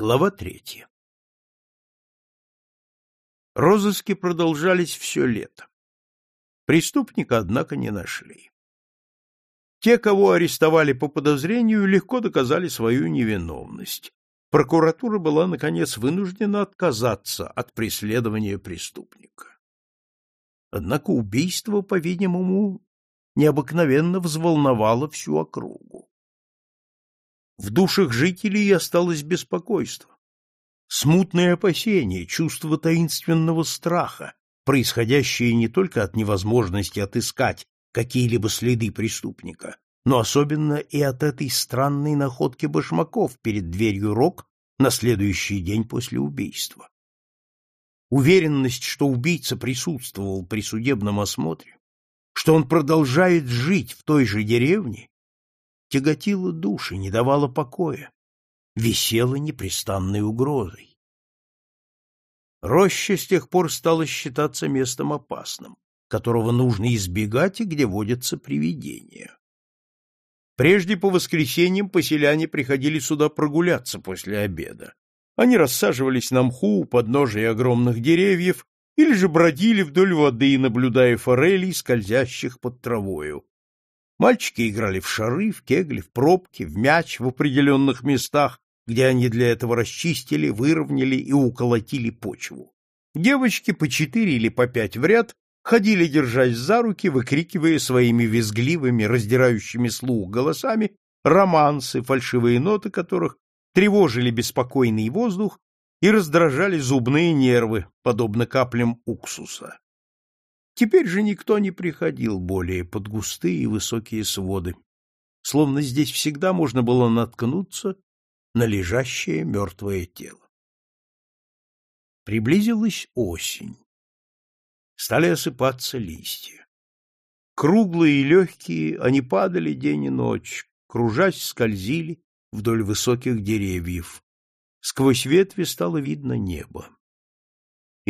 Глава третья. Розыски продолжались все лето. Преступника, однако, не нашли. Те, кого арестовали по подозрению, легко доказали свою невиновность. Прокуратура была, наконец, вынуждена отказаться от преследования преступника. Однако убийство, по-видимому, необыкновенно взволновало всю округу. В душах жителей осталось беспокойство, смутное опасение, чувство таинственного страха, происходящее не только от невозможности отыскать какие-либо следы преступника, но особенно и от этой странной находки башмаков перед дверью Рок на следующий день после убийства. Уверенность, что убийца присутствовал при судебном осмотре, что он продолжает жить в той же деревне, тяготила души, не давала покоя, висела непрестанной угрозой. Роща с тех пор стала считаться местом опасным, которого нужно избегать и где водятся привидения. Прежде по воскресеньям поселяне приходили сюда прогуляться после обеда. Они рассаживались на мху у подножия огромных деревьев или же бродили вдоль воды, наблюдая форелей, скользящих под травою, Мальчики играли в шары, в кегли, в пробки, в мяч в определенных местах, где они для этого расчистили, выровняли и уколотили почву. Девочки по четыре или по пять в ряд ходили, держась за руки, выкрикивая своими визгливыми, раздирающими слух голосами романсы, фальшивые ноты которых тревожили беспокойный воздух и раздражали зубные нервы, подобно каплям уксуса. Теперь же никто не приходил более под густые и высокие своды, словно здесь всегда можно было наткнуться на лежащее мертвое тело. Приблизилась осень. Стали осыпаться листья. Круглые и легкие, они падали день и ночь, кружась, скользили вдоль высоких деревьев. Сквозь ветви стало видно небо.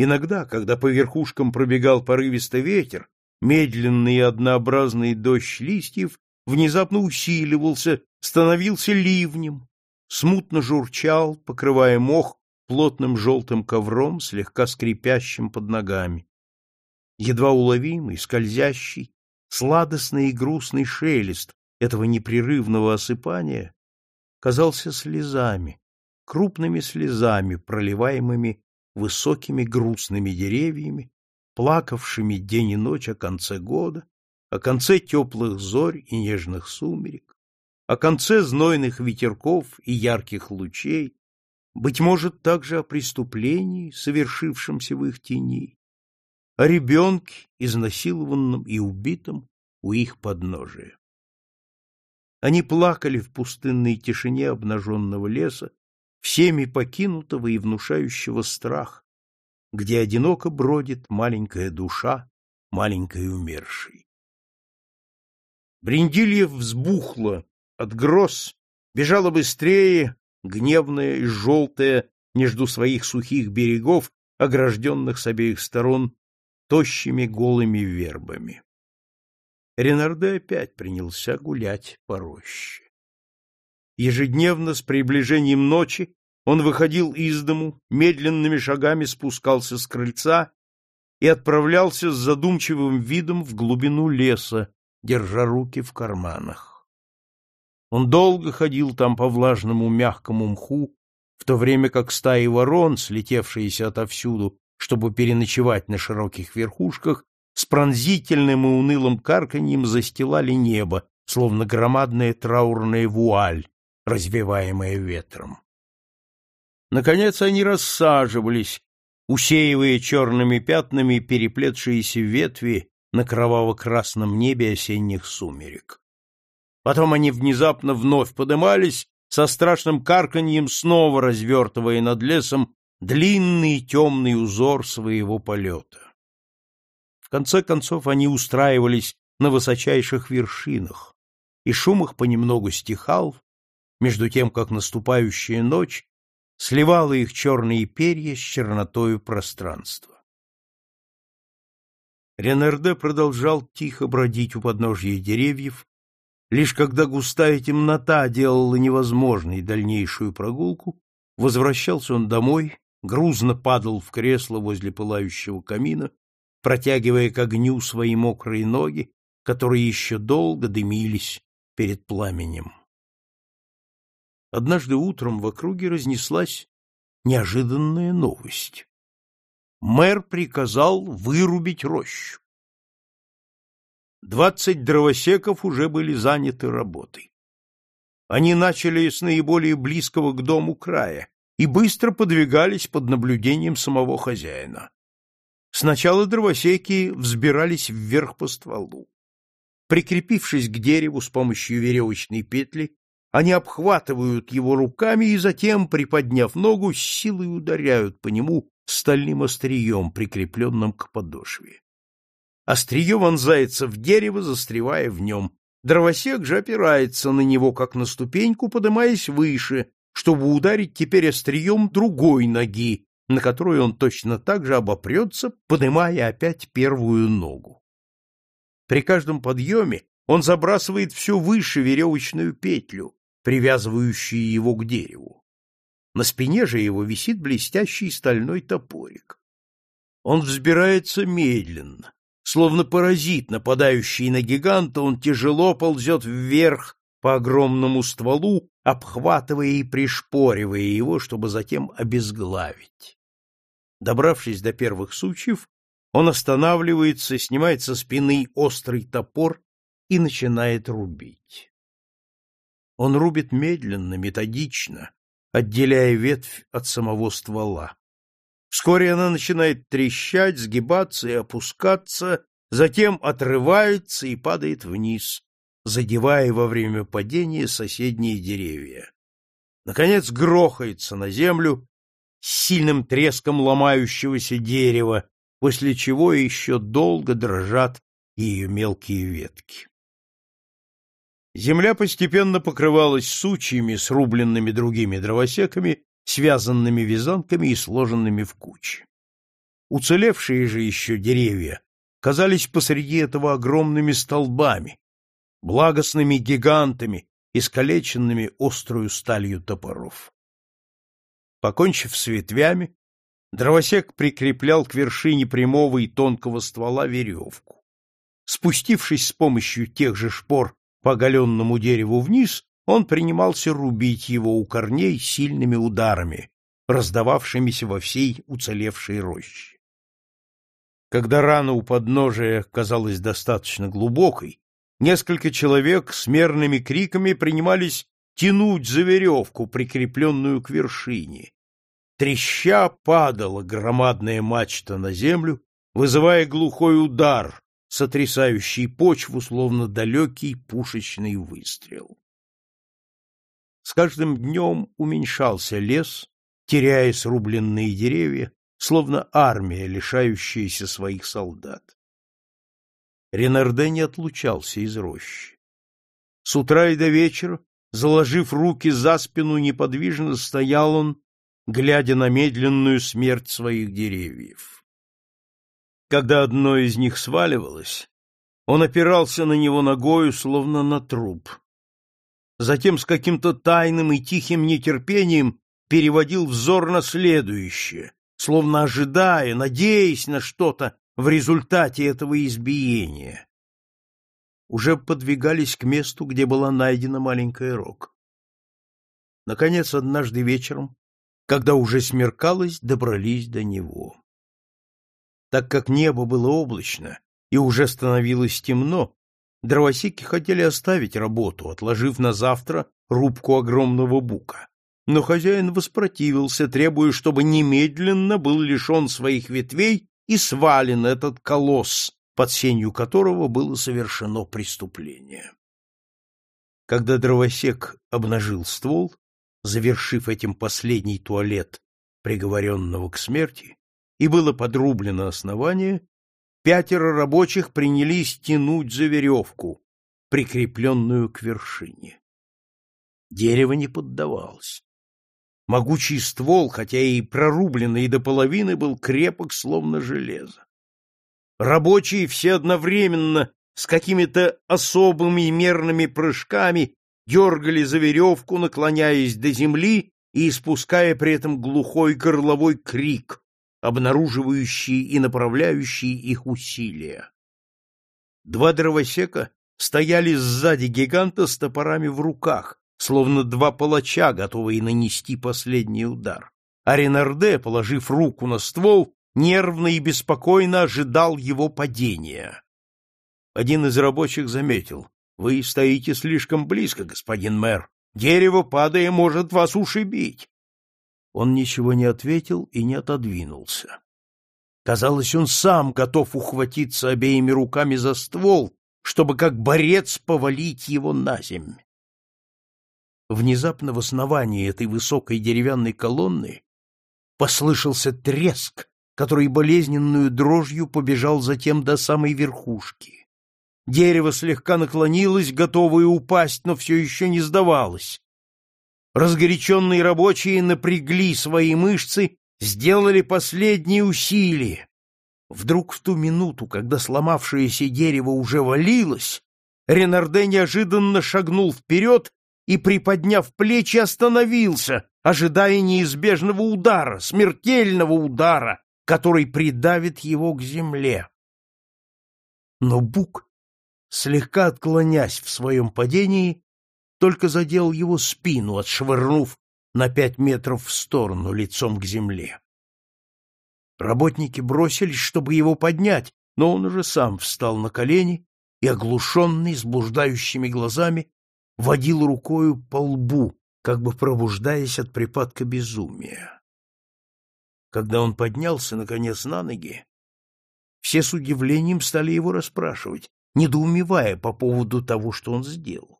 Иногда, когда по верхушкам пробегал порывистый ветер, медленный и однообразный дождь листьев внезапно усиливался, становился ливнем, смутно журчал, покрывая мох плотным желтым ковром, слегка скрипящим под ногами. Едва уловимый, скользящий, сладостный и грустный шелест этого непрерывного осыпания казался слезами, крупными слезами, проливаемыми высокими грустными деревьями, плакавшими день и ночь о конце года, о конце теплых зорь и нежных сумерек, о конце знойных ветерков и ярких лучей, быть может, также о преступлении, совершившемся в их тени, о ребенке, изнасилованном и убитом у их подножия. Они плакали в пустынной тишине обнаженного леса, всеми покинутого и внушающего страх, где одиноко бродит маленькая душа маленькой умершей. Бриндильев взбухла от гроз, бежала быстрее, гневная и желтая, между своих сухих берегов, огражденных с обеих сторон тощими голыми вербами. Ренарде опять принялся гулять по роще. Ежедневно с приближением ночи он выходил из дому, медленными шагами спускался с крыльца и отправлялся с задумчивым видом в глубину леса, держа руки в карманах. Он долго ходил там по влажному мягкому мху, в то время как стаи ворон, слетевшиеся отовсюду, чтобы переночевать на широких верхушках, с пронзительным и унылым карканьем застилали небо, словно громадная траурная вуаль, развиваемое ветром. Наконец они рассаживались, усеивая черными пятнами переплетшиеся ветви на кроваво-красном небе осенних сумерек. Потом они внезапно вновь подымались, со страшным карканьем снова развертывая над лесом длинный темный узор своего полета. В конце концов они устраивались на высочайших вершинах, и шум их понемногу стихал, между тем как наступающая ночь сливала их черные перья с чернотою пространства. Ренерде продолжал тихо бродить у подножья деревьев, лишь когда густая темнота делала невозможной дальнейшую прогулку, Возвращался он домой, грузно падал в кресло возле пылающего камина, протягивая к огню свои мокрые ноги, которые еще долго дымились перед пламенем. Однажды утром в округе разнеслась неожиданная новость. Мэр приказал вырубить рощу. Двадцать дровосеков уже были заняты работой. Они начали с наиболее близкого к дому края и быстро подвигались под наблюдением самого хозяина. Сначала дровосеки взбирались вверх по стволу. Прикрепившись к дереву с помощью веревочной петли, они обхватывают его руками и затем, приподняв ногу, силой ударяют по нему стальным острием, прикрепленным к подошве. Острие вонзается в дерево, застревая в нем. Дровосек же опирается на него, как на ступеньку, поднимаясь выше, чтобы ударить теперь острием другой ноги, на которой он точно так же обопрется, поднимая опять первую ногу. При каждом подъеме он забрасывает все выше веревочную петлю, привязывающую его к дереву. На спине же его висит блестящий стальной топорик. Он взбирается медленно, Словно паразит, нападающий на гиганта, он тяжело ползет вверх по огромному стволу, обхватывая и пришпоривая его, чтобы затем обезглавить. Добравшись до первых сучьев, он останавливается, снимает со спины острый топор и начинает рубить. Он рубит медленно, методично, отделяя ветвь от самого ствола. Вскоре она начинает трещать, сгибаться и опускаться, затем отрывается и падает вниз, задевая во время падения соседние деревья. Наконец грохается на землю с сильным треском ломающегося дерева, после чего еще долго дрожат ее мелкие ветки. Земля постепенно покрывалась сучьями, срубленными другими дровосеками, связанными вязанками и сложенными в кучи. Уцелевшие же еще деревья казались посреди этого огромными столбами, благостными гигантами, искалеченными острую сталью топоров. Покончив с ветвями, дровосек прикреплял к вершине прямого и тонкого ствола веревку. Спустившись с помощью тех же шпор по оголенному дереву вниз, он принимался рубить его у корней сильными ударами, раздававшимися во всей уцелевшей роще. Когда рана у подножия казалась достаточно глубокой, несколько человек с мерными криками принимались тянуть за веревку, прикрепленную к вершине. Треща падала громадная мачта на землю, вызывая глухой удар, сотрясающий почву, словно далекий пушечный выстрел. С каждым днем уменьшался лес, теряя срубленные деревья, словно армия, лишающаяся своих солдат. Ренарде не отлучался из рощи. С утра и до вечера, заложив руки за спину, неподвижно стоял он, глядя на медленную смерть своих деревьев. Когда одно из них сваливалось, он опирался на него ногою, словно на труп затем с каким-то тайным и тихим нетерпением переводил взор на следующее, словно ожидая, надеясь на что-то в результате этого избиения. Уже подвигались к месту, где была найдена маленькая рог. Наконец, однажды вечером, когда уже смеркалось, добрались до него. Так как небо было облачно и уже становилось темно, Дровосеки хотели оставить работу, отложив на завтра рубку огромного бука. Но хозяин воспротивился, требуя, чтобы немедленно был лишен своих ветвей и свален этот колосс, под сенью которого было совершено преступление. Когда дровосек обнажил ствол, завершив этим последний туалет приговоренного к смерти, и было подрублено основание, пятеро рабочих принялись тянуть за веревку, прикрепленную к вершине. Дерево не поддавалось. Могучий ствол, хотя и прорубленный до половины, был крепок, словно железо. Рабочие все одновременно с какими-то особыми мерными прыжками дергали за веревку, наклоняясь до земли и испуская при этом глухой горловой крик, обнаруживающий и направляющий их усилия. Два дровосека стояли сзади гиганта с топорами в руках, словно два палача, готовые нанести последний удар. А положив руку на ствол, нервно и беспокойно ожидал его падения. Один из рабочих заметил, «Вы стоите слишком близко, господин мэр. Дерево, падая, может вас ушибить». Он ничего не ответил и не отодвинулся. Казалось, он сам готов ухватиться обеими руками за ствол, чтобы как борец повалить его на земь. Внезапно в основании этой высокой деревянной колонны послышался треск, который болезненную дрожью побежал затем до самой верхушки. Дерево слегка наклонилось, готовое упасть, но все еще не сдавалось. Разгоряченные рабочие напрягли свои мышцы, сделали последние усилия. Вдруг в ту минуту, когда сломавшееся дерево уже валилось, Ренарде неожиданно шагнул вперед и, приподняв плечи, остановился, ожидая неизбежного удара, смертельного удара, который придавит его к земле. Но Бук, слегка отклонясь в своем падении, только задел его спину, отшвырнув на пять метров в сторону лицом к земле. Работники бросились, чтобы его поднять, но он уже сам встал на колени и, оглушенный, с блуждающими глазами, водил рукою по лбу, как бы пробуждаясь от припадка безумия. Когда он поднялся, наконец, на ноги, все с удивлением стали его расспрашивать, недоумевая по поводу того, что он сделал.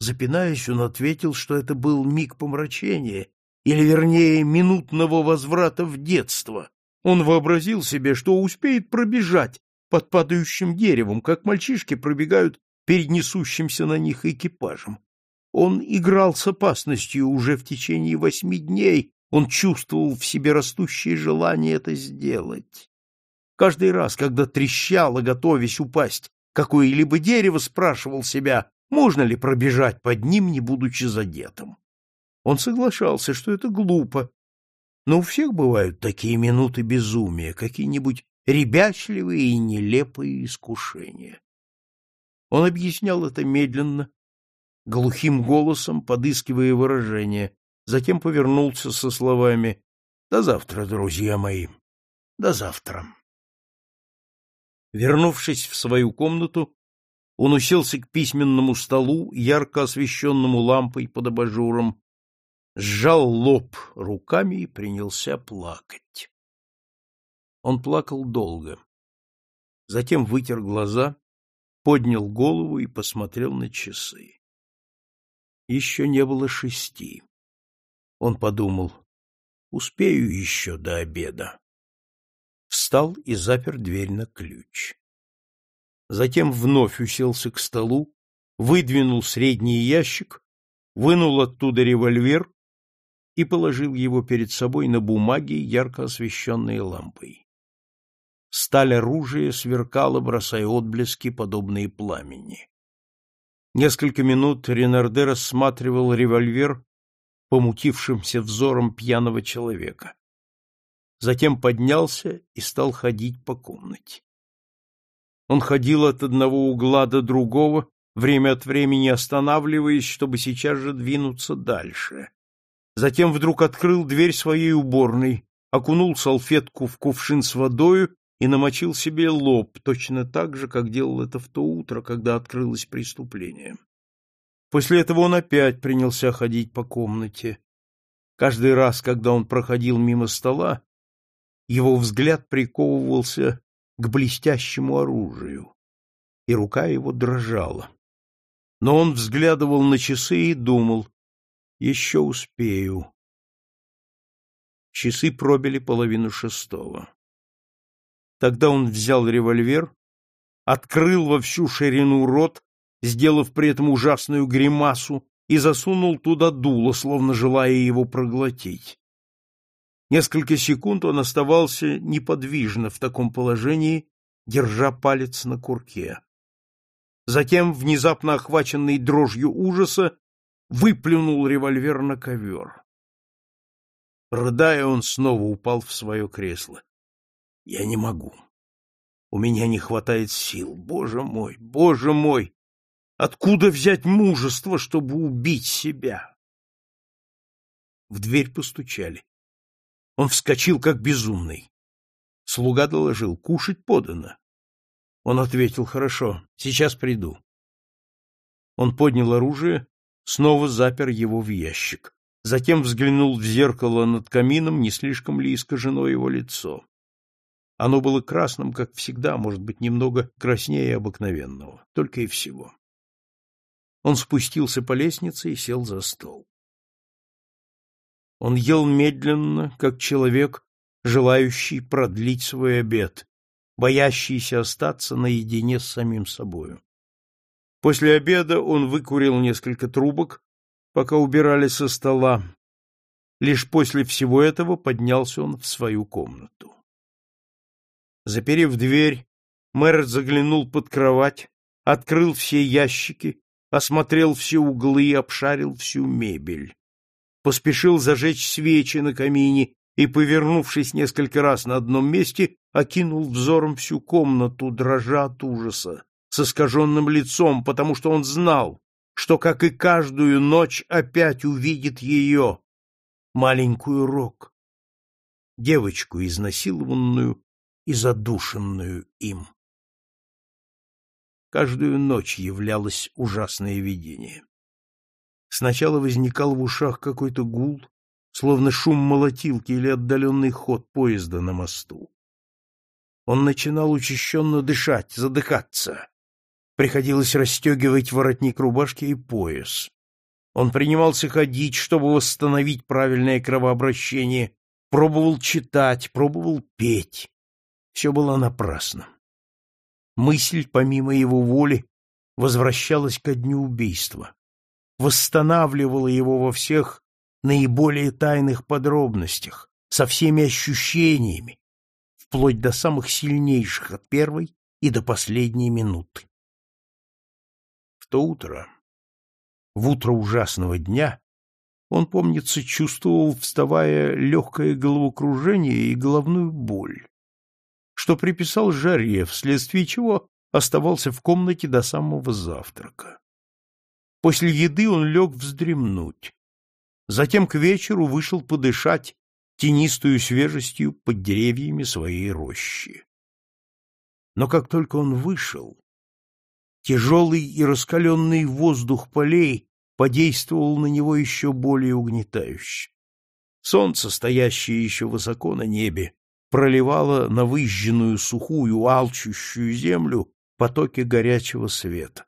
Запинаясь, он ответил, что это был миг помрачения, или, вернее, минутного возврата в детство. Он вообразил себе, что успеет пробежать под падающим деревом, как мальчишки пробегают перед несущимся на них экипажем. Он играл с опасностью уже в течение восьми дней, он чувствовал в себе растущее желание это сделать. Каждый раз, когда трещало, готовясь упасть, какое-либо дерево спрашивал себя, можно ли пробежать под ним, не будучи задетым. Он соглашался, что это глупо, но у всех бывают такие минуты безумия, какие-нибудь ребячливые и нелепые искушения. Он объяснял это медленно, глухим голосом, подыскивая выражение, затем повернулся со словами «До завтра, друзья мои, до завтра». Вернувшись в свою комнату, он уселся к письменному столу, ярко освещенному лампой под абажуром, сжал лоб руками и принялся плакать. Он плакал долго. Затем вытер глаза, поднял голову и посмотрел на часы. Еще не было шести. Он подумал, успею еще до обеда. Встал и запер дверь на ключ затем вновь уселся к столу, выдвинул средний ящик, вынул оттуда револьвер и положил его перед собой на бумаге, ярко освещенной лампой. Сталь оружия сверкала, бросая отблески, подобные пламени. Несколько минут Ренарде рассматривал револьвер помутившимся взором пьяного человека. Затем поднялся и стал ходить по комнате. Он ходил от одного угла до другого, время от времени останавливаясь, чтобы сейчас же двинуться дальше. Затем вдруг открыл дверь своей уборной, окунул салфетку в кувшин с водою и намочил себе лоб, точно так же, как делал это в то утро, когда открылось преступление. После этого он опять принялся ходить по комнате. Каждый раз, когда он проходил мимо стола, его взгляд приковывался к блестящему оружию, и рука его дрожала. Но он взглядывал на часы и думал, еще успею. Часы пробили половину шестого. Тогда он взял револьвер, открыл во всю ширину рот, сделав при этом ужасную гримасу, и засунул туда дуло, словно желая его проглотить. Несколько секунд он оставался неподвижно в таком положении, держа палец на курке. Затем, внезапно охваченный дрожью ужаса, выплюнул револьвер на ковер. Рыдая, он снова упал в свое кресло. Я не могу. У меня не хватает сил. Боже мой, боже мой! Откуда взять мужество, чтобы убить себя? В дверь постучали. Он вскочил, как безумный. Слуга доложил, кушать подано. Он ответил, хорошо, сейчас приду. Он поднял оружие, снова запер его в ящик. Затем взглянул в зеркало над камином, не слишком ли искажено его лицо. Оно было красным, как всегда, может быть, немного краснее обыкновенного, только и всего. Он спустился по лестнице и сел за стол. Он ел медленно, как человек, желающий продлить свой обед, боящийся остаться наедине с самим собою. После обеда он выкурил несколько трубок, пока убирали со стола. Лишь после всего этого поднялся он в свою комнату. Заперев дверь, мэр заглянул под кровать, открыл все ящики, осмотрел все углы и обшарил всю мебель. Поспешил зажечь свечи на камине и, повернувшись несколько раз на одном месте, окинул взором всю комнату, дрожа от ужаса, с искаженным лицом, потому что он знал, что, как и каждую ночь, опять увидит ее, маленькую Рок, девочку, изнасилованную и задушенную им. Каждую ночь являлось ужасное видение. Сначала возникал в ушах какой-то гул, словно шум молотилки или отдаленный ход поезда на мосту. Он начинал учащенно дышать, задыхаться. Приходилось расстегивать воротник рубашки и пояс. Он принимался ходить, чтобы восстановить правильное кровообращение, пробовал читать, пробовал петь. Все было напрасно. Мысль, помимо его воли, возвращалась ко дню убийства, восстанавливала его во всех наиболее тайных подробностях, со всеми ощущениями, вплоть до самых сильнейших от первой и до последней минуты. В то утро, в утро ужасного дня, он, помнится, чувствовал, вставая, легкое головокружение и головную боль, что приписал жаре, вследствие чего оставался в комнате до самого завтрака. После еды он лег вздремнуть. Затем к вечеру вышел подышать тенистую свежестью под деревьями своей рощи. Но как только он вышел, тяжелый и раскаленный воздух полей подействовал на него еще более угнетающе. Солнце, стоящее еще высоко на небе, проливало на выжженную сухую, алчущую землю потоки горячего света.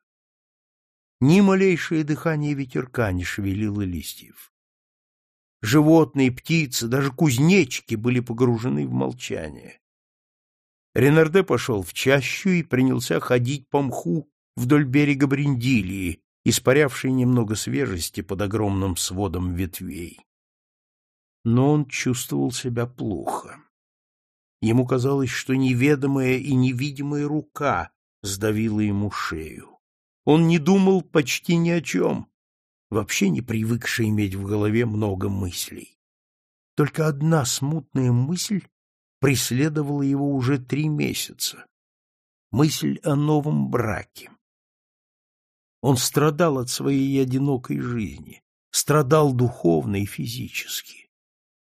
Ни малейшее дыхание ветерка не шевелило листьев. Животные, птицы, даже кузнечики были погружены в молчание. Ренарде пошел в чащу и принялся ходить по мху вдоль берега Бриндилии, испарявшей немного свежести под огромным сводом ветвей. Но он чувствовал себя плохо. Ему казалось, что неведомая и невидимая рука сдавила ему шею. Он не думал почти ни о чем, вообще не привыкший иметь в голове много мыслей. Только одна смутная мысль преследовала его уже три месяца. Мысль о новом браке. Он страдал от своей одинокой жизни, страдал духовно и физически.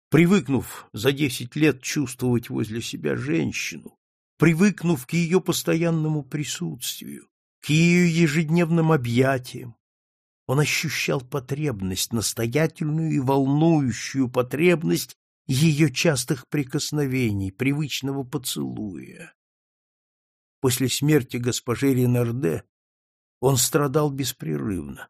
Привыкнув за десять лет чувствовать возле себя женщину, привыкнув к ее постоянному присутствию, к ее ежедневным объятиям, он ощущал потребность, настоятельную и волнующую потребность ее частых прикосновений, привычного поцелуя. После смерти госпожи Ренарде он страдал беспрерывно,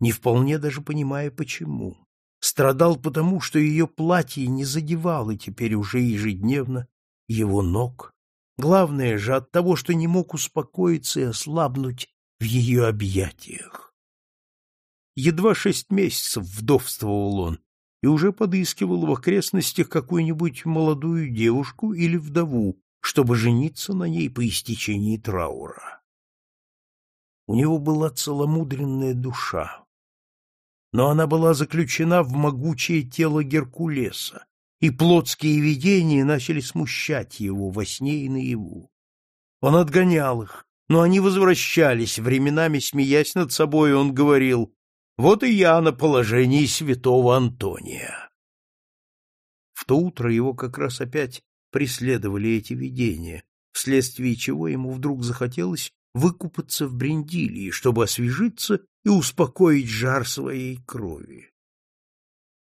не вполне даже понимая, почему. Страдал потому, что ее платье не задевало теперь уже ежедневно его ног. Главное же от того, что не мог успокоиться и ослабнуть в ее объятиях. Едва шесть месяцев вдовствовал он и уже подыскивал в окрестностях какую-нибудь молодую девушку или вдову, чтобы жениться на ней по истечении траура. У него была целомудренная душа, но она была заключена в могучее тело Геркулеса, и плотские видения начали смущать его во сне и наяву. Он отгонял их, но они возвращались, временами смеясь над собой, он говорил, «Вот и я на положении святого Антония». В то утро его как раз опять преследовали эти видения, вследствие чего ему вдруг захотелось выкупаться в Брендилии, чтобы освежиться и успокоить жар своей крови.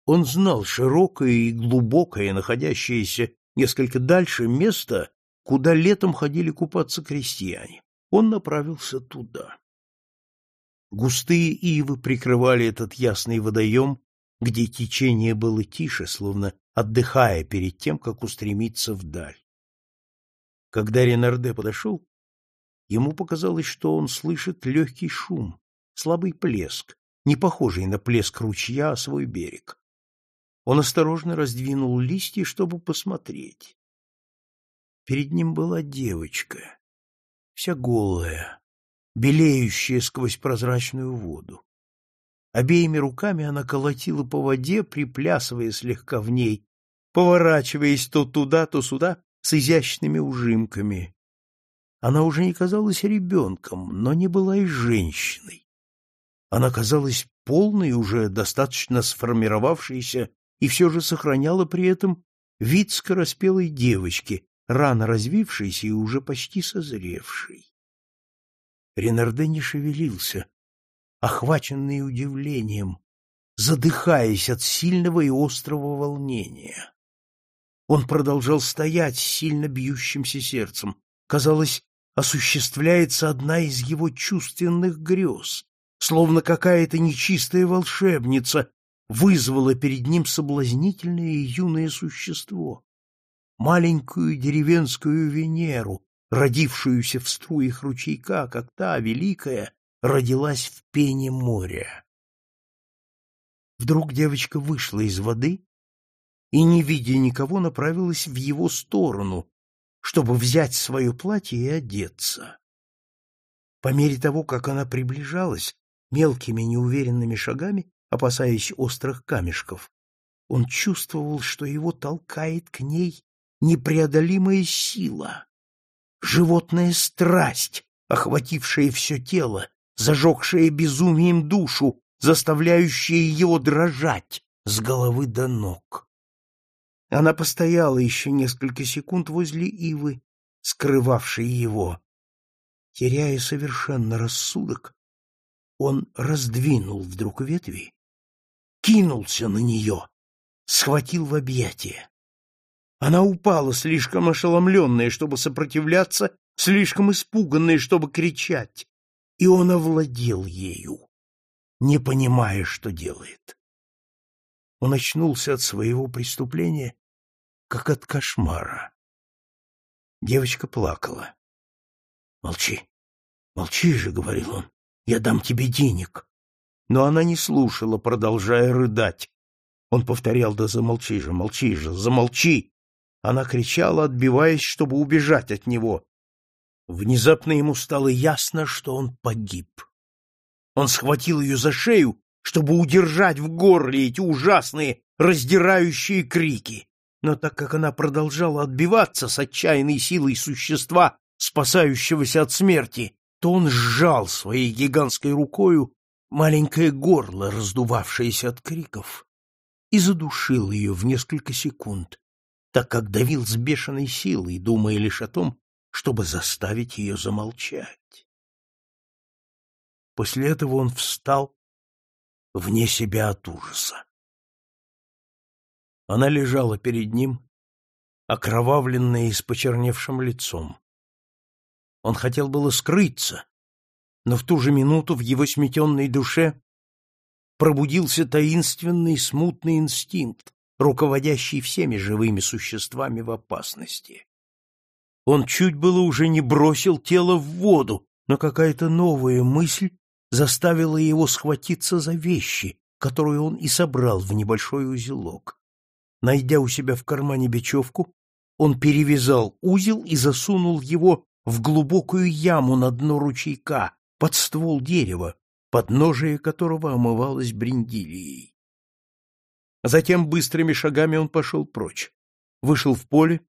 Он знал широкое и глубокое, находящееся несколько дальше место, куда летом ходили купаться крестьяне. Он направился туда. Густые ивы прикрывали этот ясный водоем, где течение было тише, словно отдыхая перед тем, как устремиться вдаль. Когда Ренарде подошел, ему показалось, что он слышит легкий шум, слабый плеск, не похожий на плеск ручья о свой берег. Он осторожно раздвинул листья, чтобы посмотреть. Перед ним была девочка, вся голая, белеющая сквозь прозрачную воду. Обеими руками она колотила по воде, приплясывая слегка в ней, поворачиваясь то туда, то сюда с изящными ужимками. Она уже не казалась ребенком, но не была и женщиной. Она казалась полной, уже достаточно сформировавшейся и все же сохраняла при этом вид скороспелой девочки, рано развившейся и уже почти созревшей. Ренарде не шевелился, охваченный удивлением, задыхаясь от сильного и острого волнения. Он продолжал стоять с сильно бьющимся сердцем. Казалось, осуществляется одна из его чувственных грез, словно какая-то нечистая волшебница вызвало перед ним соблазнительное и юное существо, маленькую деревенскую Венеру, родившуюся в струях ручейка, как та, великая, родилась в пене моря. Вдруг девочка вышла из воды и, не видя никого, направилась в его сторону, чтобы взять свое платье и одеться. По мере того, как она приближалась, мелкими неуверенными шагами опасаясь острых камешков. Он чувствовал, что его толкает к ней непреодолимая сила, животная страсть, охватившая все тело, зажегшая безумием душу, заставляющая его дрожать с головы до ног. Она постояла еще несколько секунд возле ивы, скрывавшей его. Теряя совершенно рассудок, он раздвинул вдруг ветви кинулся на нее, схватил в объятия. Она упала, слишком ошеломленная, чтобы сопротивляться, слишком испуганная, чтобы кричать, и он овладел ею, не понимая, что делает. Он очнулся от своего преступления, как от кошмара. Девочка плакала. — Молчи, молчи же, — говорил он, — я дам тебе денег но она не слушала, продолжая рыдать. Он повторял, да замолчи же, молчи же, замолчи. Она кричала, отбиваясь, чтобы убежать от него. Внезапно ему стало ясно, что он погиб. Он схватил ее за шею, чтобы удержать в горле эти ужасные, раздирающие крики. Но так как она продолжала отбиваться с отчаянной силой существа, спасающегося от смерти, то он сжал своей гигантской рукою маленькое горло, раздувавшееся от криков, и задушил ее в несколько секунд, так как давил с бешеной силой, думая лишь о том, чтобы заставить ее замолчать. После этого он встал вне себя от ужаса. Она лежала перед ним, окровавленная и с почерневшим лицом. Он хотел было скрыться, но в ту же минуту в его сметенной душе пробудился таинственный смутный инстинкт, руководящий всеми живыми существами в опасности. Он чуть было уже не бросил тело в воду, но какая-то новая мысль заставила его схватиться за вещи, которые он и собрал в небольшой узелок. Найдя у себя в кармане бечевку, он перевязал узел и засунул его в глубокую яму на дно ручейка, под ствол дерева, подножие которого омывалось брендилией. Затем быстрыми шагами он пошел прочь. Вышел в поле,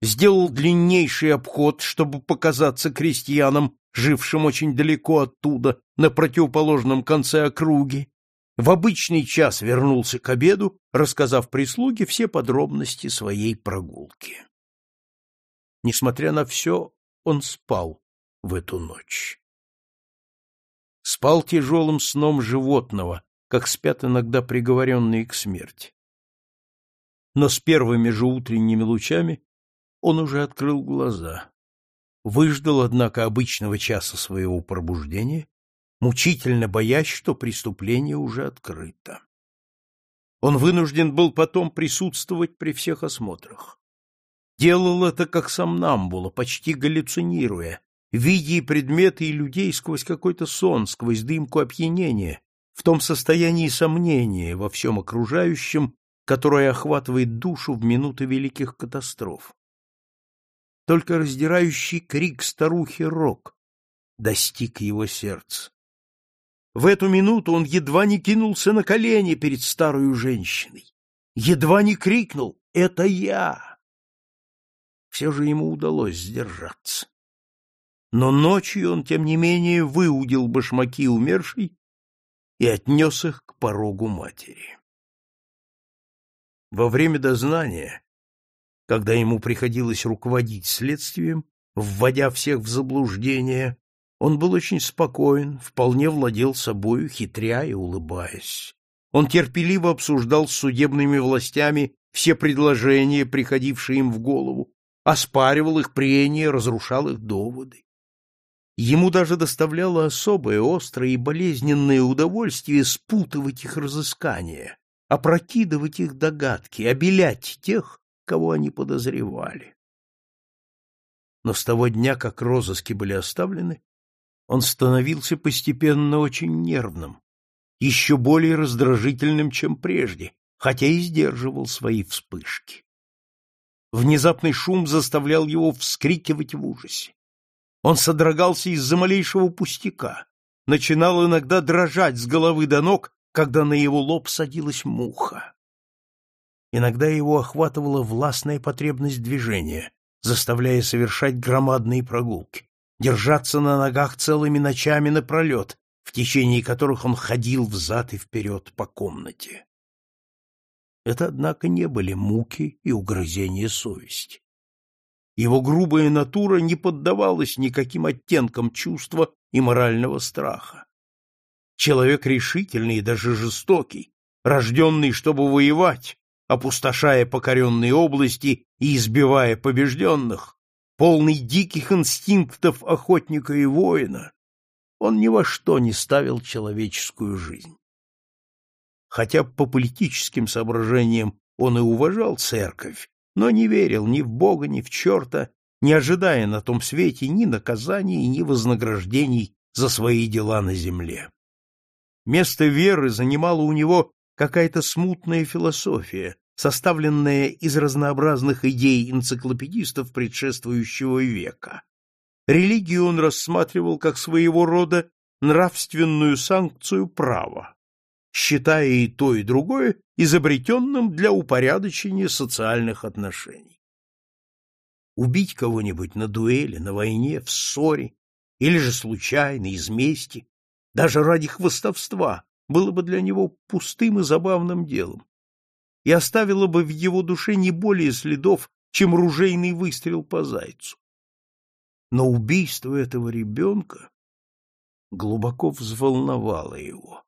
сделал длиннейший обход, чтобы показаться крестьянам, жившим очень далеко оттуда, на противоположном конце округи. В обычный час вернулся к обеду, рассказав прислуге все подробности своей прогулки. Несмотря на все, он спал в эту ночь. Спал тяжелым сном животного, как спят иногда приговоренные к смерти. Но с первыми же утренними лучами он уже открыл глаза. Выждал, однако, обычного часа своего пробуждения, мучительно боясь, что преступление уже открыто. Он вынужден был потом присутствовать при всех осмотрах. Делал это как сам Намбула, почти галлюцинируя, видя предметы, и людей сквозь какой-то сон, сквозь дымку опьянения, в том состоянии сомнения во всем окружающем, которое охватывает душу в минуты великих катастроф. Только раздирающий крик старухи Рок достиг его сердца. В эту минуту он едва не кинулся на колени перед старой женщиной, едва не крикнул «Это я!». Все же ему удалось сдержаться. Но ночью он, тем не менее, выудил башмаки умершей и отнес их к порогу матери. Во время дознания, когда ему приходилось руководить следствием, вводя всех в заблуждение, он был очень спокоен, вполне владел собою, хитря и улыбаясь. Он терпеливо обсуждал с судебными властями все предложения, приходившие им в голову, оспаривал их прения, разрушал их доводы. Ему даже доставляло особое, острое и болезненное удовольствие спутывать их разыскания, опрокидывать их догадки, обелять тех, кого они подозревали. Но с того дня, как розыски были оставлены, он становился постепенно очень нервным, еще более раздражительным, чем прежде, хотя и сдерживал свои вспышки. Внезапный шум заставлял его вскрикивать в ужасе. Он содрогался из-за малейшего пустяка, начинал иногда дрожать с головы до ног когда на его лоб садилась муха. Иногда его охватывала властная потребность движения, заставляя совершать громадные прогулки, держаться на ногах целыми ночами напролет, в течение которых он ходил взад и вперед по комнате. Это, однако, не были муки и угрызения совести. Его грубая натура не поддавалась никаким оттенкам чувства и морального страха человек решительный и даже жестокий, рожденный, чтобы воевать, опустошая покоренные области и избивая побежденных, полный диких инстинктов охотника и воина, он ни во что не ставил человеческую жизнь. Хотя по политическим соображениям он и уважал церковь, но не верил ни в Бога, ни в черта, не ожидая на том свете ни наказаний, ни вознаграждений за свои дела на земле. Место веры занимала у него какая-то смутная философия, составленная из разнообразных идей энциклопедистов предшествующего века. Религию он рассматривал как своего рода нравственную санкцию права, считая и то, и другое изобретенным для упорядочения социальных отношений. Убить кого-нибудь на дуэли, на войне, в ссоре, или же случайно, из мести, даже ради хвостовства, было бы для него пустым и забавным делом и оставило бы в его душе не более следов, чем ружейный выстрел по зайцу. Но убийство этого ребенка глубоко взволновало его.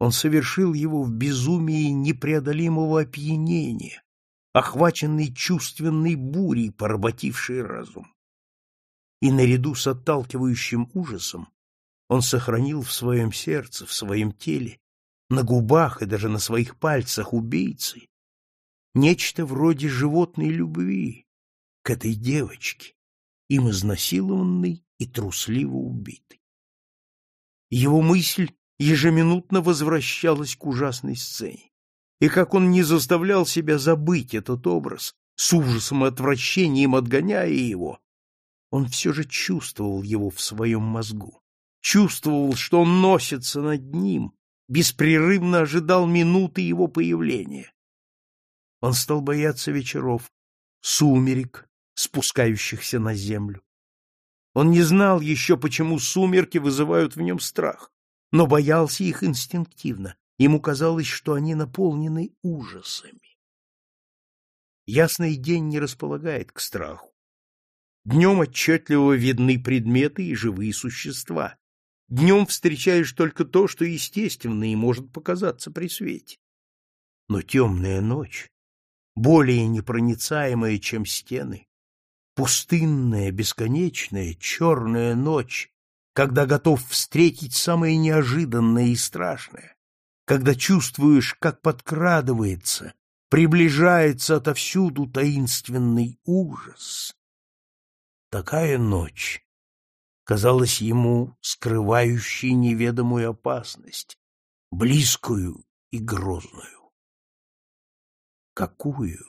Он совершил его в безумии непреодолимого опьянения, охваченный чувственной бурей, поработившей разум. И наряду с отталкивающим ужасом он сохранил в своем сердце, в своем теле, на губах и даже на своих пальцах убийцы нечто вроде животной любви к этой девочке, им изнасилованной и трусливо убитой. Его мысль ежеминутно возвращалась к ужасной сцене, и как он не заставлял себя забыть этот образ, с ужасом и отвращением отгоняя его, он все же чувствовал его в своем мозгу чувствовал, что он носится над ним, беспрерывно ожидал минуты его появления. Он стал бояться вечеров, сумерек, спускающихся на землю. Он не знал еще, почему сумерки вызывают в нем страх, но боялся их инстинктивно. Ему казалось, что они наполнены ужасами. Ясный день не располагает к страху. Днем отчетливо видны предметы и живые существа. Днем встречаешь только то, что естественно и может показаться при свете. Но темная ночь, более непроницаемая, чем стены, пустынная, бесконечная, черная ночь, когда готов встретить самое неожиданное и страшное, когда чувствуешь, как подкрадывается, приближается отовсюду таинственный ужас. Такая ночь казалась ему скрывающей неведомую опасность, близкую и грозную. Какую?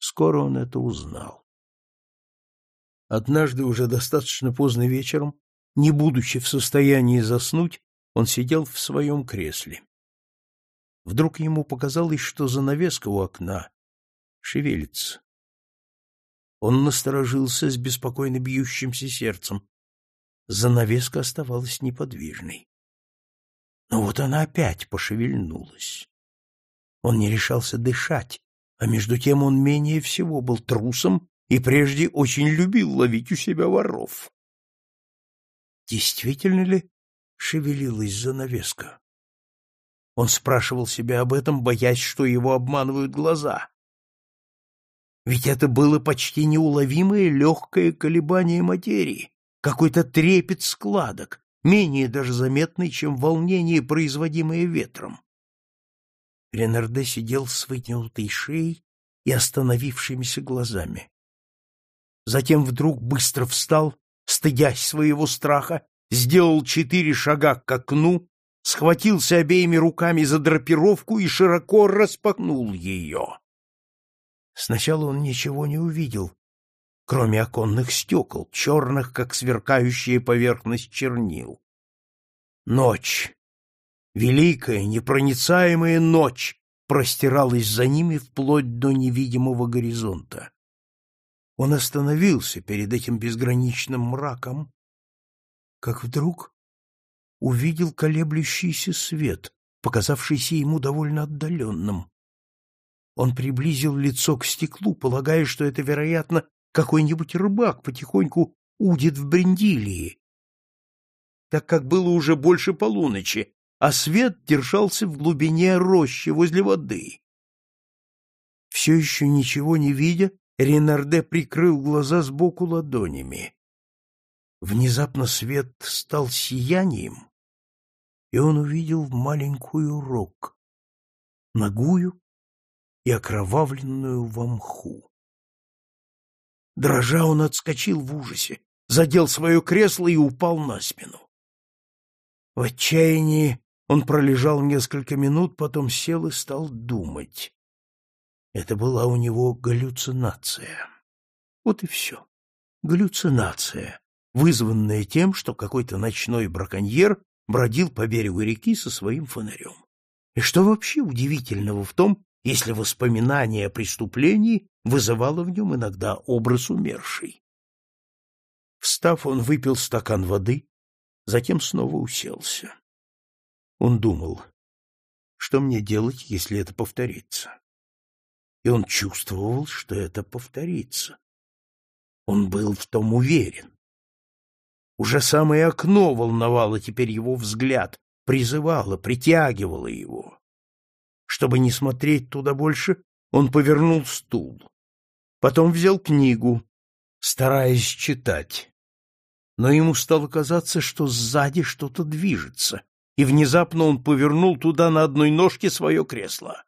Скоро он это узнал. Однажды, уже достаточно поздно вечером, не будучи в состоянии заснуть, он сидел в своем кресле. Вдруг ему показалось, что занавеска у окна шевелится. Он насторожился с беспокойно бьющимся сердцем. Занавеска оставалась неподвижной. Но вот она опять пошевельнулась. Он не решался дышать, а между тем он менее всего был трусом и прежде очень любил ловить у себя воров. Действительно ли шевелилась занавеска? Он спрашивал себя об этом, боясь, что его обманывают глаза. Ведь это было почти неуловимое легкое колебание материи, какой-то трепет складок, менее даже заметный, чем волнение, производимое ветром. Ренарде сидел с вытянутой шеей и остановившимися глазами. Затем вдруг быстро встал, стыдясь своего страха, сделал четыре шага к окну, схватился обеими руками за драпировку и широко распахнул ее. Сначала он ничего не увидел, кроме оконных стекол, черных, как сверкающая поверхность чернил. Ночь, великая, непроницаемая ночь, простиралась за ними вплоть до невидимого горизонта. Он остановился перед этим безграничным мраком, как вдруг увидел колеблющийся свет, показавшийся ему довольно отдаленным. Он приблизил лицо к стеклу, полагая, что это, вероятно, какой-нибудь рыбак потихоньку удит в Брендилии. Так как было уже больше полуночи, а свет держался в глубине рощи возле воды. Все еще ничего не видя, Ренарде прикрыл глаза сбоку ладонями. Внезапно свет стал сиянием, и он увидел маленькую рог, ногую и окровавленную в мху. Дрожа он отскочил в ужасе, задел свое кресло и упал на спину. В отчаянии он пролежал несколько минут, потом сел и стал думать. Это была у него галлюцинация. Вот и все. Галлюцинация, вызванная тем, что какой-то ночной браконьер бродил по берегу реки со своим фонарем. И что вообще удивительного в том, если воспоминание о преступлении вызывало в нем иногда образ умершей? Встав, он выпил стакан воды, затем снова уселся. Он думал, что мне делать, если это повторится? И он чувствовал, что это повторится. Он был в том уверен. Уже самое окно волновало теперь его взгляд, призывало, притягивало его. Чтобы не смотреть туда больше, он повернул стул. Потом взял книгу, стараясь читать. Но ему стало казаться, что сзади что-то движется, и внезапно он повернул туда на одной ножке свое кресло.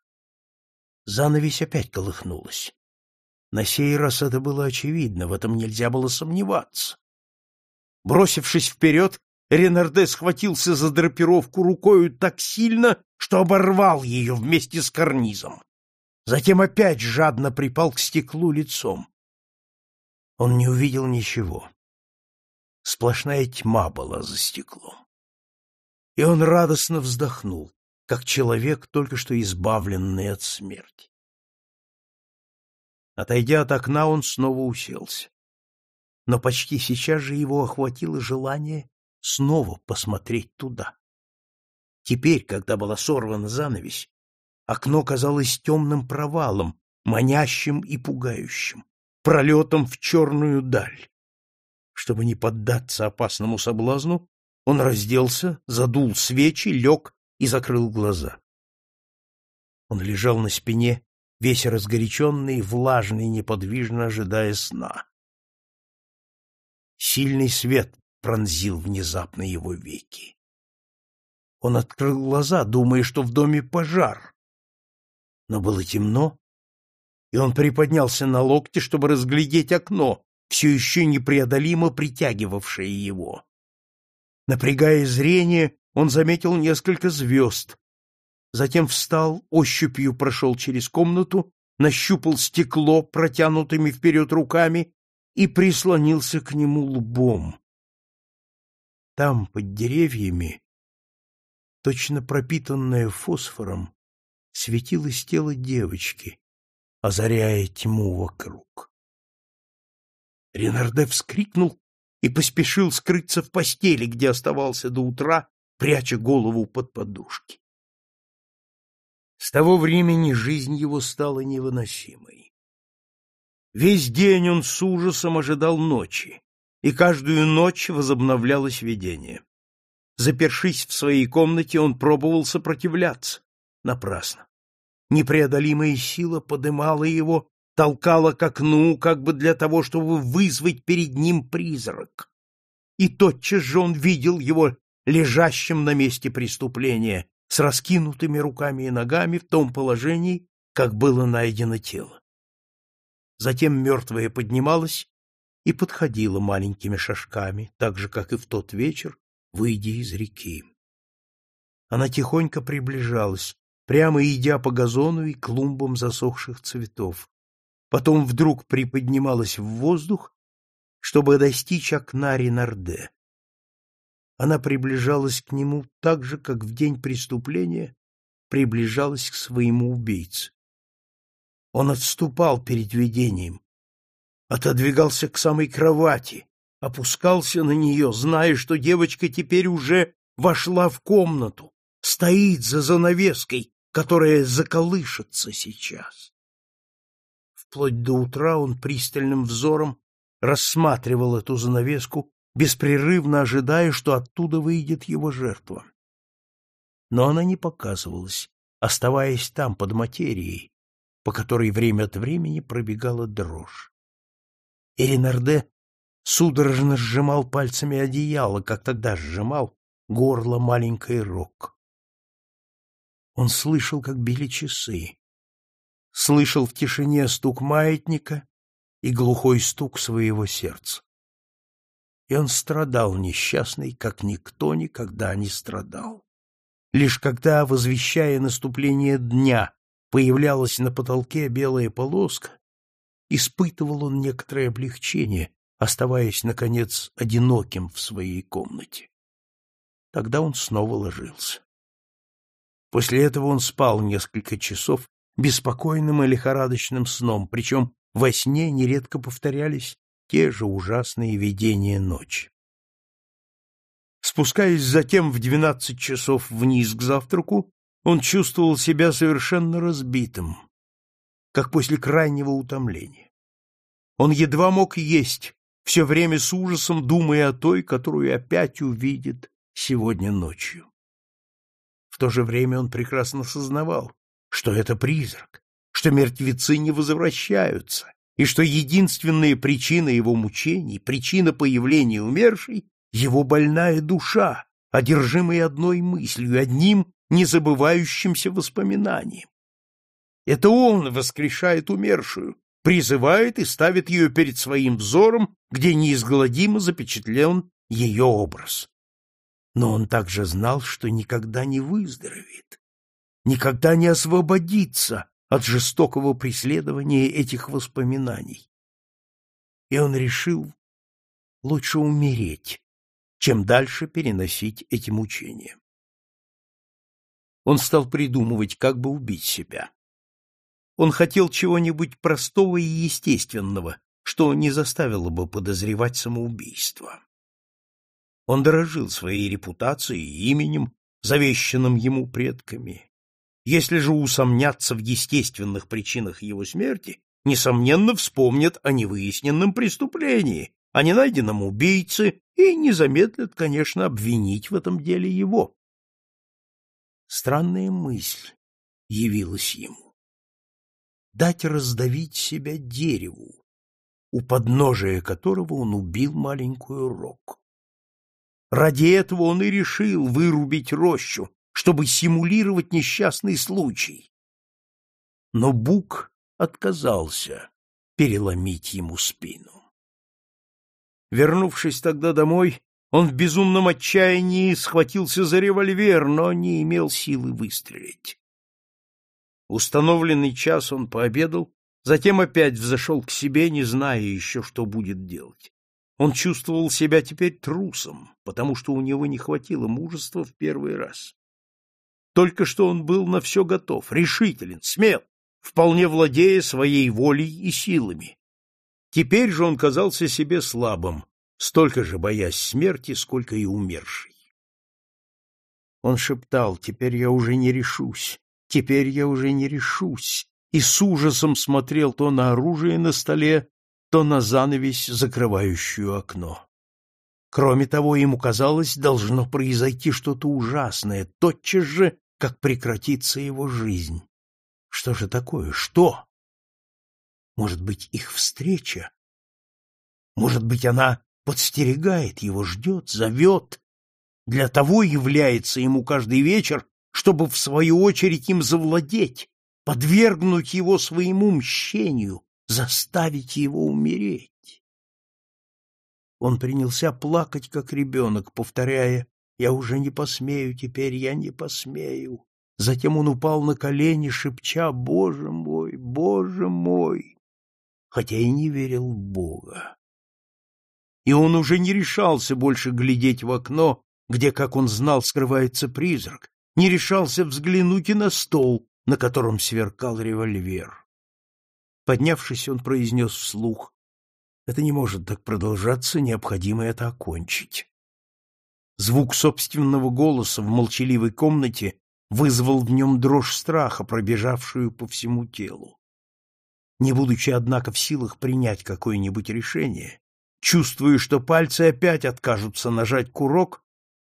Занавесь опять колыхнулась. На сей раз это было очевидно, в этом нельзя было сомневаться. Бросившись вперед, Ренарде схватился за драпировку рукою так сильно, что оборвал ее вместе с карнизом. Затем опять жадно припал к стеклу лицом. Он не увидел ничего. Сплошная тьма была за стеклом. и он радостно вздохнул, как человек, только что избавленный от смерти. Отойдя от окна, он снова уселся. Но почти сейчас же его охватило желание снова посмотреть туда. Теперь, когда была сорвана занавесь, окно казалось темным провалом, манящим и пугающим, пролетом в черную даль. Чтобы не поддаться опасному соблазну, он разделся, задул свечи, лег и закрыл глаза. Он лежал на спине, весь разгоряченный, влажный, неподвижно ожидая сна. Сильный свет пронзил внезапно его веки. Он открыл глаза, думая, что в доме пожар. Но было темно, и он приподнялся на локте, чтобы разглядеть окно, все еще непреодолимо притягивавшее его. Напрягая зрение, он заметил несколько звезд. Затем встал, ощупью прошел через комнату, нащупал стекло протянутыми вперед руками и прислонился к нему лбом. Там, под деревьями, точно пропитанное фосфором, светилось тело девочки, озаряя тьму вокруг. Ренарде вскрикнул и поспешил скрыться в постели, где оставался до утра, пряча голову под подушки. С того времени жизнь его стала невыносимой. Весь день он с ужасом ожидал ночи, и каждую ночь возобновлялось видение. Запершись в своей комнате, он пробовал сопротивляться. Напрасно. Непреодолимая сила подымала его, толкала к окну, как бы для того, чтобы вызвать перед ним призрак. И тотчас же он видел его лежащим на месте преступления, с раскинутыми руками и ногами в том положении, как было найдено тело. Затем мертвое поднималось и подходила маленькими шажками, так же, как и в тот вечер, выйдя из реки. Она тихонько приближалась, прямо идя по газону и клумбам засохших цветов. Потом вдруг приподнималась в воздух, чтобы достичь окна Ренарде. Она приближалась к нему так же, как в день преступления приближалась к своему убийце. Он отступал перед видением, отодвигался к самой кровати, опускался на нее, зная, что девочка теперь уже вошла в комнату, стоит за занавеской, которая заколышется сейчас. Вплоть до утра он пристальным взором рассматривал эту занавеску, беспрерывно ожидая, что оттуда выйдет его жертва. Но она не показывалась, оставаясь там, под материей, по которой время от времени пробегала дрожь. И Ренарде судорожно сжимал пальцами одеяло, как тогда сжимал горло маленькой Рок. Он слышал, как били часы, слышал в тишине стук маятника и глухой стук своего сердца. И он страдал несчастный, как никто никогда не страдал. Лишь когда, возвещая наступление дня, появлялась на потолке белая полоска, испытывал он некоторое облегчение, оставаясь, наконец, одиноким в своей комнате. Тогда он снова ложился. После этого он спал несколько часов беспокойным и лихорадочным сном, причем во сне нередко повторялись те же ужасные видения ночи. Спускаясь затем в двенадцать часов вниз к завтраку, он чувствовал себя совершенно разбитым, как после крайнего утомления. Он едва мог есть, все время с ужасом думая о той, которую опять увидит сегодня ночью. В то же время он прекрасно сознавал, что это призрак, что мертвецы не возвращаются, и что единственная причина его мучений, причина появления умершей — его больная душа, одержимая одной мыслью, одним незабывающимся воспоминанием. Это он воскрешает умершую, призывает и ставит ее перед своим взором, где неизгладимо запечатлен ее образ. Но он также знал, что никогда не выздоровеет, никогда не освободится от жестокого преследования этих воспоминаний. И он решил лучше умереть, чем дальше переносить эти мучения. Он стал придумывать, как бы убить себя. Он хотел чего-нибудь простого и естественного, что не заставило бы подозревать самоубийство. Он дорожил своей репутацией и именем, завещанным ему предками. Если же усомнятся в естественных причинах его смерти, несомненно вспомнят о невыясненном преступлении, о ненайденном убийце и не замедлят, конечно, обвинить в этом деле его. Странная мысль явилась ему. Дать раздавить себя дереву, у подножия которого он убил маленькую рок. Ради этого он и решил вырубить рощу, чтобы симулировать несчастный случай. Но Бук отказался переломить ему спину. Вернувшись тогда домой, он в безумном отчаянии схватился за револьвер, но не имел силы выстрелить. Установленный час он пообедал, затем опять взошел к себе, не зная еще, что будет делать. Он чувствовал себя теперь трусом, потому что у него не хватило мужества в первый раз. Только что он был на все готов, решителен, смел, вполне владея своей волей и силами. Теперь же он казался себе слабым, столько же боясь смерти, сколько и умерший. Он шептал, теперь я уже не решусь, теперь я уже не решусь, и с ужасом смотрел то на оружие на столе, то на занавесь, закрывающую окно. Кроме того, ему казалось, должно произойти что-то ужасное, тотчас же, как прекратится его жизнь. Что же такое? Что? Может быть, их встреча? Может быть, она подстерегает его, ждет, зовет? Для того является ему каждый вечер, чтобы в свою очередь им завладеть, подвергнуть его своему мщению, заставить его умереть. Он принялся плакать, как ребенок, повторяя «Я уже не посмею, теперь я не посмею». Затем он упал на колени, шепча «Боже мой, Боже мой!» хотя и не верил в Бога. И он уже не решался больше глядеть в окно, где, как он знал, скрывается призрак, не решался взглянуть и на стол, на котором сверкал револьвер. Поднявшись, он произнес вслух, «Это не может так продолжаться, необходимо это окончить». Звук собственного голоса в молчаливой комнате вызвал в нем дрожь страха, пробежавшую по всему телу. Не будучи, однако, в силах принять какое-нибудь решение, чувствуя, что пальцы опять откажутся нажать курок,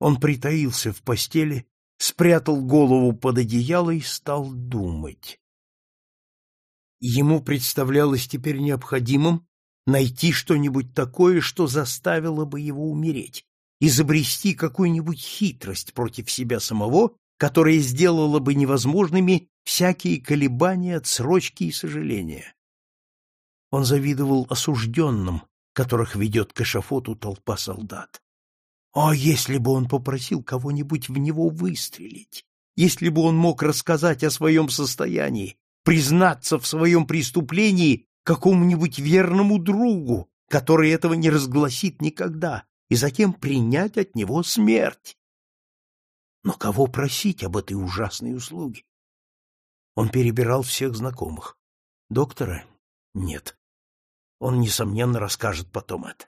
он притаился в постели, спрятал голову под одеяло и стал думать. Ему представлялось теперь необходимым найти что-нибудь такое, что заставило бы его умереть, изобрести какую-нибудь хитрость против себя самого, которая сделала бы невозможными всякие колебания, отсрочки и сожаления. Он завидовал осужденным, которых ведет к эшафоту толпа солдат. О, если бы он попросил кого-нибудь в него выстрелить! Если бы он мог рассказать о своем состоянии, признаться в своем преступлении какому-нибудь верному другу, который этого не разгласит никогда, и затем принять от него смерть. Но кого просить об этой ужасной услуге? Он перебирал всех знакомых. Доктора? Нет. Он, несомненно, расскажет потом это.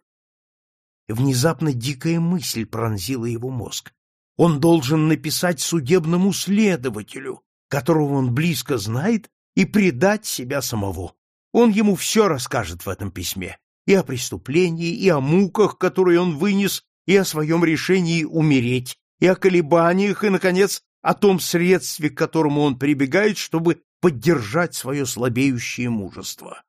Внезапно дикая мысль пронзила его мозг. Он должен написать судебному следователю, которого он близко знает, и предать себя самого. Он ему все расскажет в этом письме. И о преступлении, и о муках, которые он вынес, и о своем решении умереть, и о колебаниях, и, наконец, о том средстве, к которому он прибегает, чтобы поддержать свое слабеющее мужество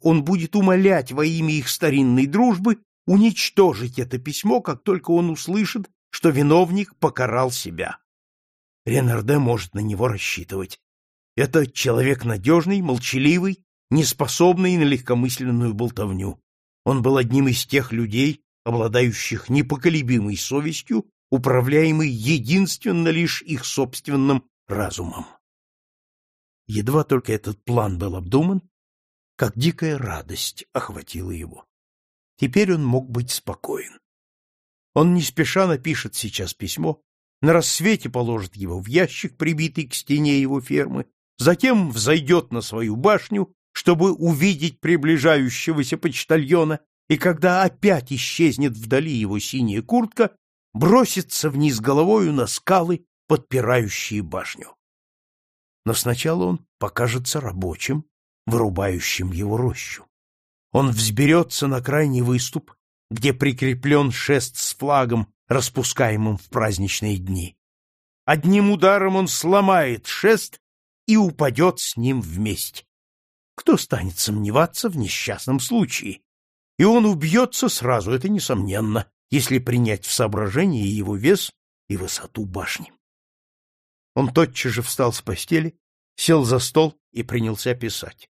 он будет умолять во имя их старинной дружбы уничтожить это письмо, как только он услышит, что виновник покарал себя. Ренарде может на него рассчитывать. Это человек надежный, молчаливый, неспособный на легкомысленную болтовню. Он был одним из тех людей, обладающих непоколебимой совестью, управляемый единственно лишь их собственным разумом. Едва только этот план был обдуман, как дикая радость охватила его. Теперь он мог быть спокоен. Он не спеша напишет сейчас письмо, на рассвете положит его в ящик, прибитый к стене его фермы, затем взойдет на свою башню, чтобы увидеть приближающегося почтальона, и когда опять исчезнет вдали его синяя куртка, бросится вниз головою на скалы, подпирающие башню. Но сначала он покажется рабочим, вырубающим его рощу. Он взберется на крайний выступ, где прикреплен шест с флагом, распускаемым в праздничные дни. Одним ударом он сломает шест и упадет с ним вместе. Кто станет сомневаться в несчастном случае? И он убьется сразу, это несомненно, если принять в соображение его вес и высоту башни. Он тотчас же встал с постели, сел за стол и принялся писать.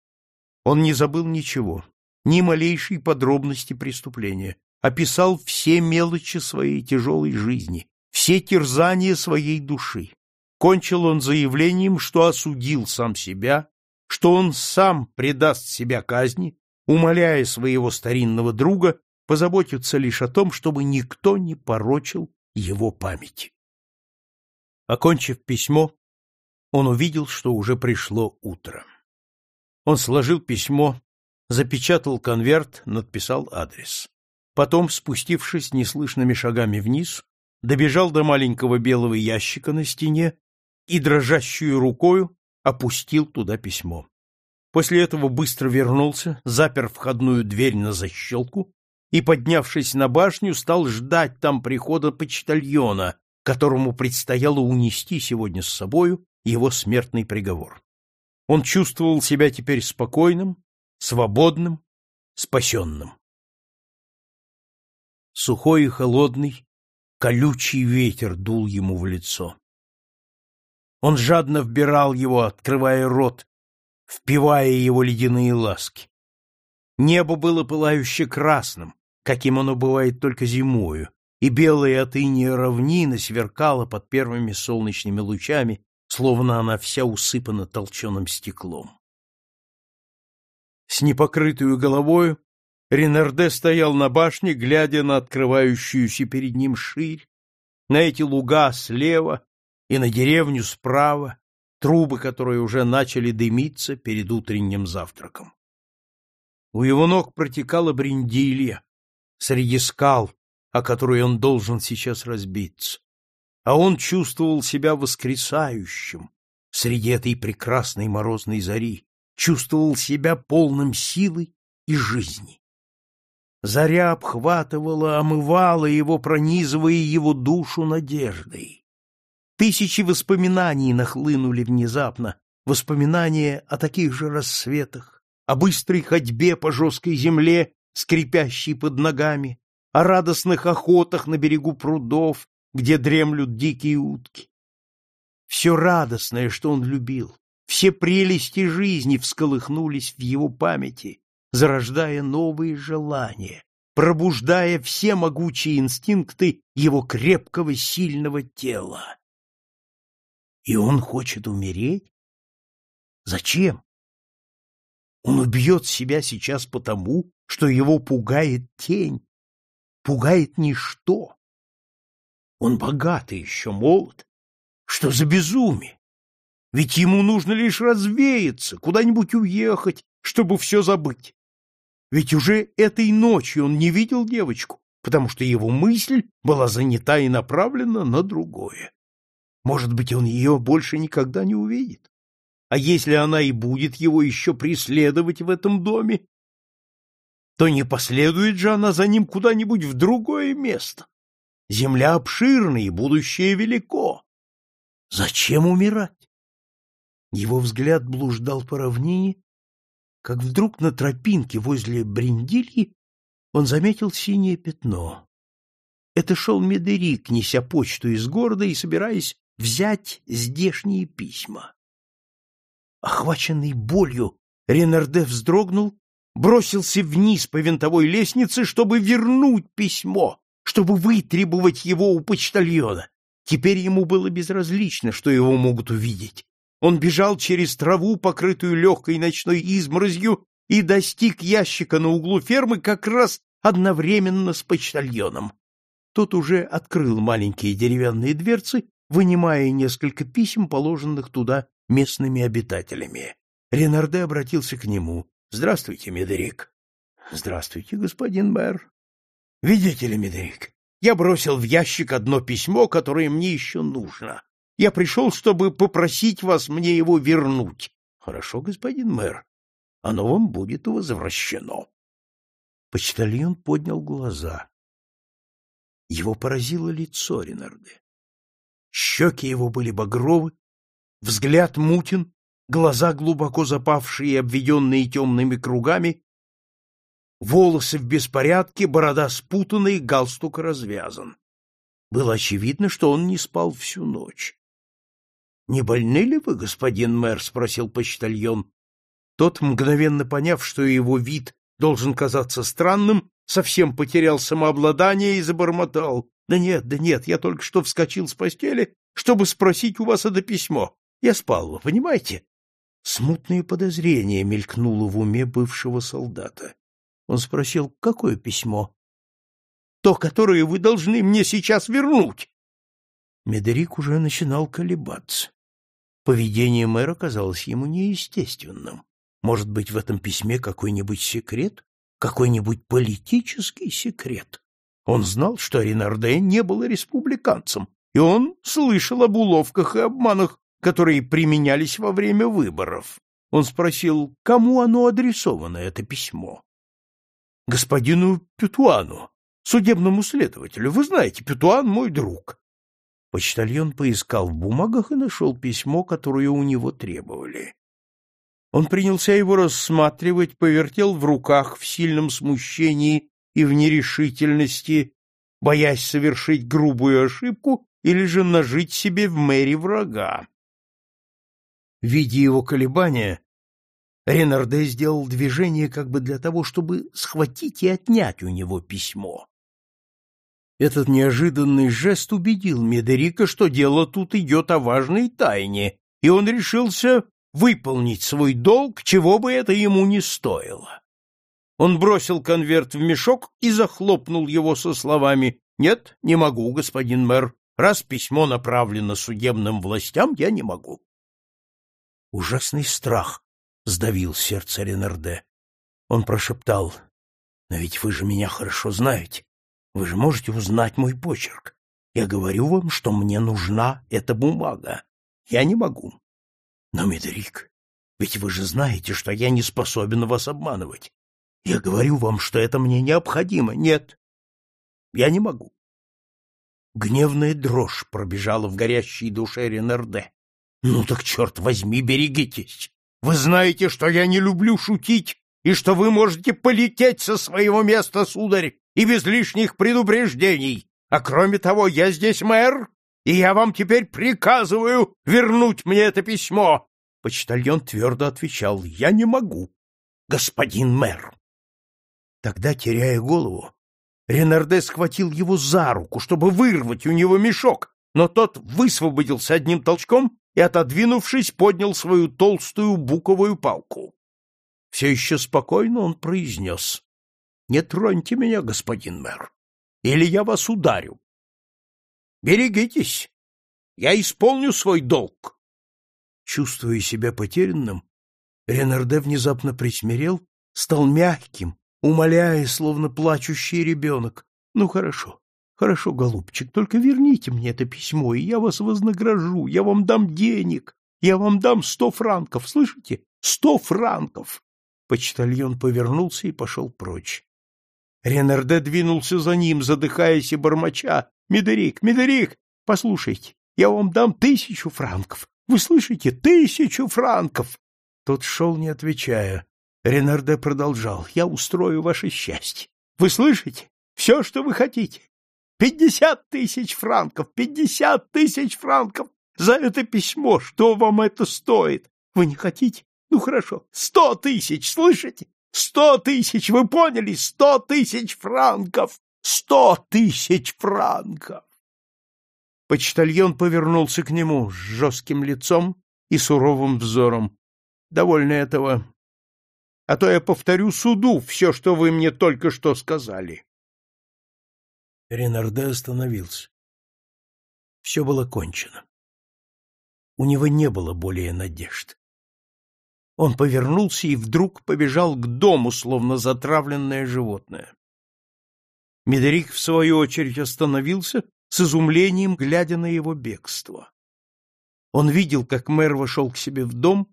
Он не забыл ничего, ни малейшей подробности преступления, описал все мелочи своей тяжелой жизни, все терзания своей души. Кончил он заявлением, что осудил сам себя, что он сам предаст себя казни, умоляя своего старинного друга позаботиться лишь о том, чтобы никто не порочил его памяти. Окончив письмо, он увидел, что уже пришло утро. Он сложил письмо, запечатал конверт, надписал адрес. Потом, спустившись неслышными шагами вниз, добежал до маленького белого ящика на стене и дрожащую рукою опустил туда письмо. После этого быстро вернулся, запер входную дверь на защелку и, поднявшись на башню, стал ждать там прихода почтальона, которому предстояло унести сегодня с собою его смертный приговор. Он чувствовал себя теперь спокойным, свободным, спасенным. Сухой и холодный, колючий ветер дул ему в лицо. Он жадно вбирал его, открывая рот, впивая его ледяные ласки. Небо было пылающе красным, каким оно бывает только зимою, и белая от иния равнина сверкала под первыми солнечными лучами, словно она вся усыпана толченым стеклом. С непокрытую головою Ренарде стоял на башне, глядя на открывающуюся перед ним ширь, на эти луга слева и на деревню справа, трубы которые уже начали дымиться перед утренним завтраком. У его ног протекала бриндилья среди скал, о которые он должен сейчас разбиться, а он чувствовал себя воскресающим среди этой прекрасной морозной зари, чувствовал себя полным силы и жизни. Заря обхватывала, омывала его, пронизывая его душу надеждой. Тысячи воспоминаний нахлынули внезапно, воспоминания о таких же рассветах, о быстрой ходьбе по жесткой земле, скрипящей под ногами, о радостных охотах на берегу прудов, где дремлют дикие утки. Все радостное, что он любил, все прелести жизни всколыхнулись в его памяти, зарождая новые желания, пробуждая все могучие инстинкты его крепкого, сильного тела. И он хочет умереть? Зачем? Он убьет себя сейчас потому, что его пугает тень, пугает ничто. Он богат и еще молод. Что за безумие? Ведь ему нужно лишь развеяться, куда-нибудь уехать, чтобы все забыть. Ведь уже этой ночью он не видел девочку, потому что его мысль была занята и направлена на другое. Может быть, он ее больше никогда не увидит. А если она и будет его еще преследовать в этом доме, то не последует же она за ним куда-нибудь в другое место. Земля обширна и будущее велико. Зачем умирать? Его взгляд блуждал по равнине, как вдруг на тропинке возле Бриндильи он заметил синее пятно. Это шел Медерик, неся почту из города и собираясь взять здешние письма. Охваченный болью, Ренарде вздрогнул, бросился вниз по винтовой лестнице, чтобы вернуть письмо, чтобы вытребовать его у почтальона. Теперь ему было безразлично, что его могут увидеть. Он бежал через траву, покрытую легкой ночной изморозью, и достиг ящика на углу фермы как раз одновременно с почтальоном. Тот уже открыл маленькие деревянные дверцы вынимая несколько писем, положенных туда местными обитателями. Ренарде обратился к нему. — Здравствуйте, Медерик. — Здравствуйте, господин мэр. — Видите ли, Медерик, я бросил в ящик одно письмо, которое мне еще нужно. Я пришел, чтобы попросить вас мне его вернуть. — Хорошо, господин мэр. Оно вам будет возвращено. Почтальон поднял глаза. Его поразило лицо Ренарде. Щеки его были багровы, взгляд мутен, глаза глубоко запавшие и обведенные темными кругами, волосы в беспорядке, борода спутанная, галстук развязан. Было очевидно, что он не спал всю ночь. — Не больны ли вы, господин мэр? — спросил почтальон. Тот, мгновенно поняв, что его вид должен казаться странным, совсем потерял самообладание и забормотал. — Да нет, да нет, я только что вскочил с постели, чтобы спросить у вас это письмо. Я спал, вы понимаете? Смутное подозрение мелькнуло в уме бывшего солдата. Он спросил, какое письмо? — То, которое вы должны мне сейчас вернуть. Медерик уже начинал колебаться. Поведение мэра казалось ему неестественным. Может быть, в этом письме какой-нибудь секрет? Какой-нибудь политический секрет? Он знал, что Ренарде не был республиканцем, и он слышал об уловках и обманах, которые применялись во время выборов. Он спросил, кому оно адресовано, это письмо. Господину Пютуану, судебному следователю. Вы знаете, Пютуан мой друг. Почтальон поискал в бумагах и нашел письмо, которое у него требовали. Он принялся его рассматривать, повертел в руках в сильном смущении и в нерешительности, боясь совершить грубую ошибку или же нажить себе в мэри врага. Видя его колебания, Ренарде сделал движение как бы для того, чтобы схватить и отнять у него письмо. Этот неожиданный жест убедил Медерика, что дело тут идет о важной тайне, и он решился выполнить свой долг, чего бы это ему не стоило. Он бросил конверт в мешок и захлопнул его со словами «Нет, не могу, господин мэр. Раз письмо направлено судебным властям, я не могу». Ужасный страх сдавил сердце Ренарде. Он прошептал «Но ведь вы же меня хорошо знаете. Вы же можете узнать мой почерк. Я говорю вам, что мне нужна эта бумага. Я не могу. Но, Медрик, ведь вы же знаете, что я не способен вас обманывать. Я говорю вам, что это мне необходимо. Нет, я не могу. Гневная дрожь пробежала в горящей душе Ренарде. Ну так, черт возьми, берегитесь. Вы знаете, что я не люблю шутить, и что вы можете полететь со своего места, сударь, и без лишних предупреждений. А кроме того, я здесь мэр, и я вам теперь приказываю вернуть мне это письмо. Почтальон твердо отвечал, я не могу, господин мэр. Тогда, теряя голову, Ренарде схватил его за руку, чтобы вырвать у него мешок, но тот высвободился одним толчком и, отодвинувшись, поднял свою толстую буковую палку. Все еще спокойно он произнес, «Не троньте меня, господин мэр, или я вас ударю. Берегитесь. Я исполню свой долг. Чувствуя себя потерянным, Ренарде внезапно присмирел, стал мягким, умоляя, словно плачущий ребенок. Ну, хорошо, хорошо, голубчик, только верните мне это письмо, и я вас вознагражу, я вам дам денег, я вам дам сто франков, слышите? Сто франков! Почтальон повернулся и пошел прочь. Ренарде двинулся за ним, задыхаясь и бормоча. Медерик, Медерик, послушайте, я вам дам тысячу франков. Вы слышите? Тысячу франков!» Тот шел, не отвечая. Ренарде продолжал. «Я устрою ваше счастье. Вы слышите? Все, что вы хотите. Пятьдесят тысяч франков! Пятьдесят тысяч франков! За это письмо! Что вам это стоит? Вы не хотите? Ну, хорошо. Сто тысяч, слышите? Сто тысяч, вы поняли? Сто тысяч франков! Сто тысяч франков! Почтальон повернулся к нему с жестким лицом и суровым взором. — Довольно этого. А то я повторю суду все, что вы мне только что сказали. Ренарде остановился. Все было кончено. У него не было более надежд. Он повернулся и вдруг побежал к дому, словно затравленное животное. Медерик, в свою очередь, остановился, с изумлением глядя на его бегство. Он видел, как мэр вошел к себе в дом,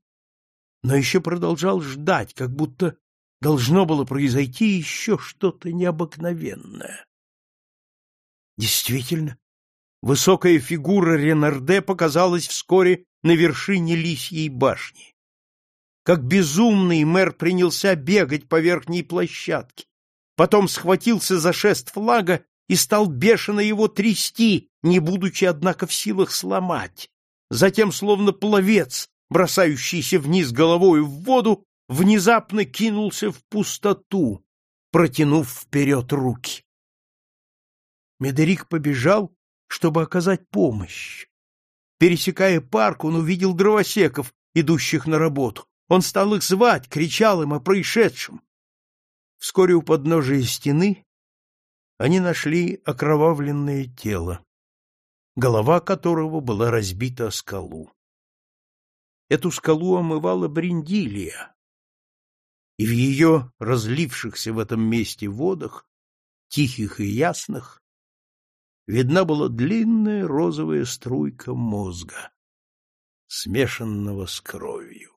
но еще продолжал ждать, как будто должно было произойти еще что-то необыкновенное. Действительно, высокая фигура Ренарде показалась вскоре на вершине Лисьей башни. Как безумный мэр принялся бегать по верхней площадке, потом схватился за шест флага и стал бешено его трясти, не будучи, однако, в силах сломать. Затем, словно пловец, бросающийся вниз головой в воду, внезапно кинулся в пустоту, протянув вперед руки. Медерик побежал, чтобы оказать помощь. Пересекая парк, он увидел дровосеков, идущих на работу. Он стал их звать, кричал им о происшедшем. Вскоре у подножия стены они нашли окровавленное тело, голова которого была разбита о скалу. Эту скалу омывала Бриндилия, и в ее разлившихся в этом месте водах, тихих и ясных, видна была длинная розовая струйка мозга, смешанного с кровью.